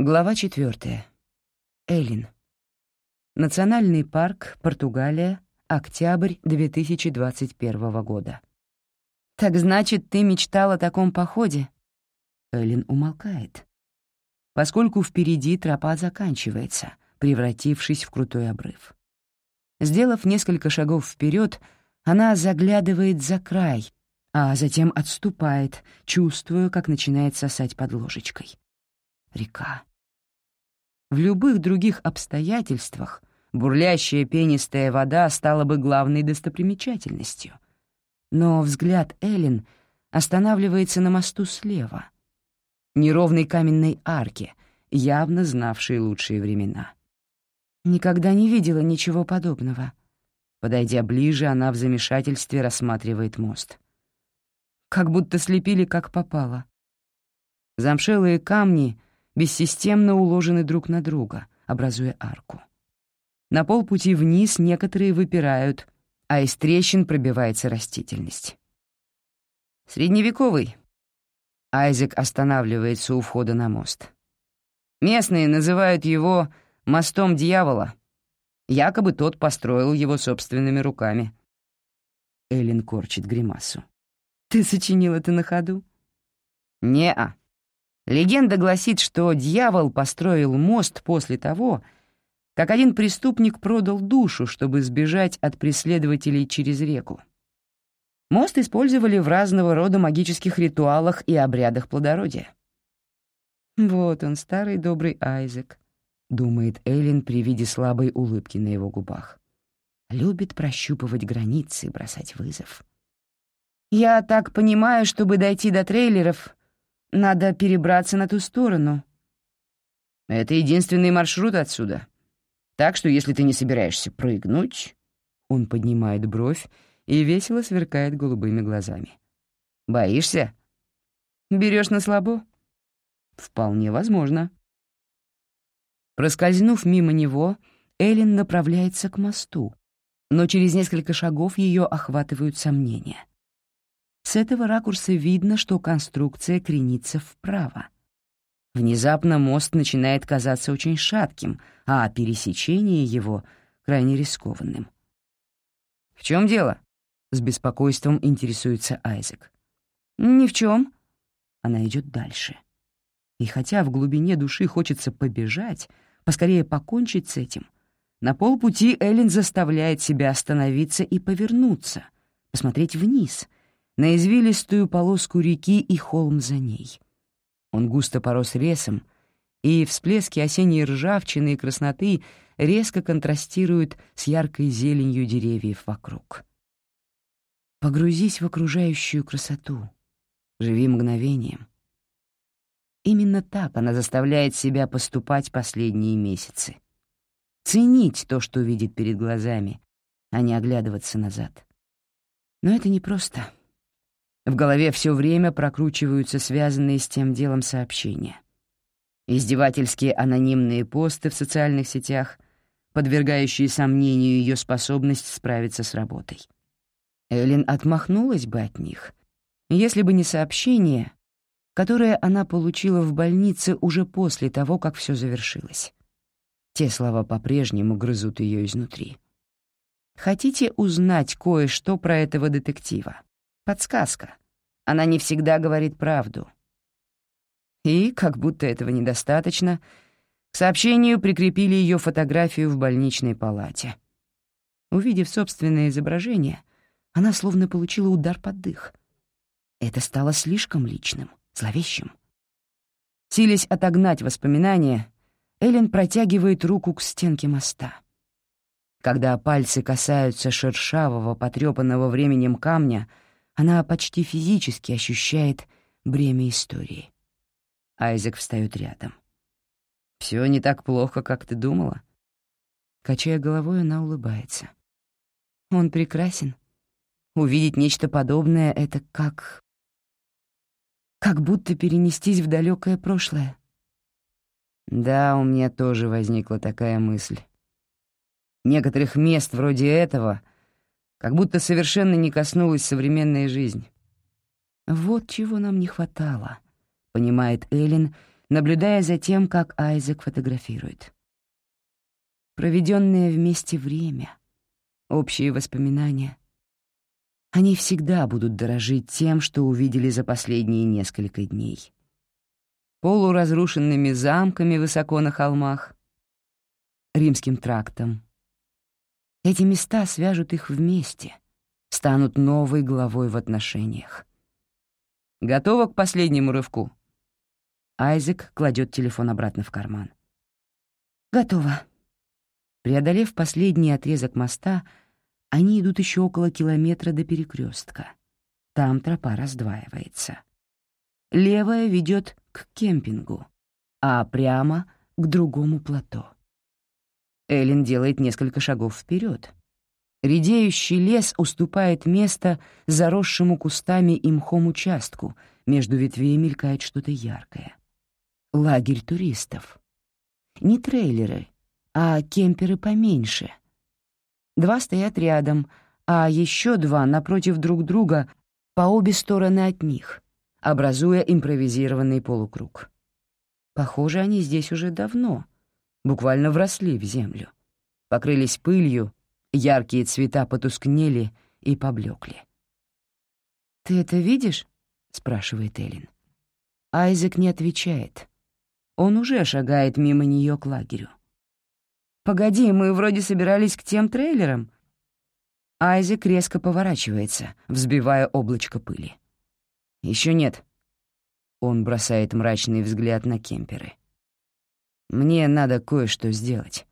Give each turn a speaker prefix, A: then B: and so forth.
A: Глава четвертая. Элин. Национальный парк, Португалия, октябрь 2021 года. «Так значит, ты мечтал о таком походе?» Элин умолкает, поскольку впереди тропа заканчивается, превратившись в крутой обрыв. Сделав несколько шагов вперед, она заглядывает за край, а затем отступает, чувствуя, как начинает сосать под ложечкой. Река. В любых других обстоятельствах бурлящая пенистая вода стала бы главной достопримечательностью. Но взгляд Эллен останавливается на мосту слева, неровной каменной арке, явно знавшей лучшие времена. Никогда не видела ничего подобного. Подойдя ближе, она в замешательстве рассматривает мост. Как будто слепили как попало. Замшелые камни бессистемно уложены друг на друга, образуя арку. На полпути вниз некоторые выпирают, а из трещин пробивается растительность. Средневековый. Айзек останавливается у входа на мост. Местные называют его «мостом дьявола». Якобы тот построил его собственными руками. Эллен корчит гримасу. «Ты сочинил это на ходу?» «Не-а. Легенда гласит, что дьявол построил мост после того, как один преступник продал душу, чтобы сбежать от преследователей через реку. Мост использовали в разного рода магических ритуалах и обрядах плодородия. «Вот он, старый добрый Айзек», — думает Эллен при виде слабой улыбки на его губах. «Любит прощупывать границы и бросать вызов». «Я так понимаю, чтобы дойти до трейлеров, надо перебраться на ту сторону. Это единственный маршрут отсюда. Так что если ты не собираешься прыгнуть... Он поднимает бровь и весело сверкает голубыми глазами. «Боишься?» Берешь на слабо?» «Вполне возможно». Проскользнув мимо него, Эллен направляется к мосту, но через несколько шагов ее охватывают сомнения. С этого ракурса видно, что конструкция кренится вправо. Внезапно мост начинает казаться очень шатким, а пересечение его — крайне рискованным. «В чем дело?» — с беспокойством интересуется Айзек. «Ни в чем. Она идет дальше. И хотя в глубине души хочется побежать, поскорее покончить с этим, на полпути Эллен заставляет себя остановиться и повернуться, посмотреть вниз — на извилистую полоску реки и холм за ней. Он густо порос лесом, и всплески осенней ржавчины и красноты резко контрастируют с яркой зеленью деревьев вокруг. Погрузись в окружающую красоту, живи мгновением. Именно так она заставляет себя поступать последние месяцы. Ценить то, что видит перед глазами, а не оглядываться назад. Но это непросто. В голове все время прокручиваются связанные с тем делом сообщения. Издевательские анонимные посты в социальных сетях, подвергающие сомнению ее способность справиться с работой. Эллен отмахнулась бы от них, если бы не сообщение, которое она получила в больнице уже после того, как все завершилось. Те слова по-прежнему грызут ее изнутри. Хотите узнать кое-что про этого детектива? Подсказка. Она не всегда говорит правду. И, как будто этого недостаточно, к сообщению прикрепили ее фотографию в больничной палате. Увидев собственное изображение, она словно получила удар под дых. Это стало слишком личным, зловещим. Силясь отогнать воспоминания, Эллен протягивает руку к стенке моста. Когда пальцы касаются шершавого, потрепанного временем камня — она почти физически ощущает бремя истории. Айзек встает рядом. Все не так плохо, как ты думала?» Качая головой, она улыбается. «Он прекрасен. Увидеть нечто подобное — это как... как будто перенестись в далекое прошлое». «Да, у меня тоже возникла такая мысль. Некоторых мест вроде этого — как будто совершенно не коснулась современная жизнь. «Вот чего нам не хватало», — понимает Эллен, наблюдая за тем, как Айзек фотографирует. Проведенное вместе время, общие воспоминания. Они всегда будут дорожить тем, что увидели за последние несколько дней. Полуразрушенными замками высоко на холмах, римским трактом. Эти места свяжут их вместе, станут новой главой в отношениях. Готова к последнему рывку? Айзек кладет телефон обратно в карман. Готово. Преодолев последний отрезок моста, они идут еще около километра до перекрестка. Там тропа раздваивается. Левая ведет к кемпингу, а прямо — к другому плато. Эллен делает несколько шагов вперед. Редеющий лес уступает место заросшему кустами и мхом участку, между ветвей мелькает что-то яркое. Лагерь туристов. Не трейлеры, а кемперы поменьше. Два стоят рядом, а еще два напротив друг друга по обе стороны от них, образуя импровизированный полукруг. Похоже, они здесь уже давно — буквально вросли в землю. Покрылись пылью, яркие цвета потускнели и поблекли. «Ты это видишь?» — спрашивает Эллен. Айзек не отвечает. Он уже шагает мимо нее к лагерю. «Погоди, мы вроде собирались к тем трейлерам». Айзек резко поворачивается, взбивая облачко пыли. Еще нет». Он бросает мрачный взгляд на кемперы. Мне надо кое-что сделать.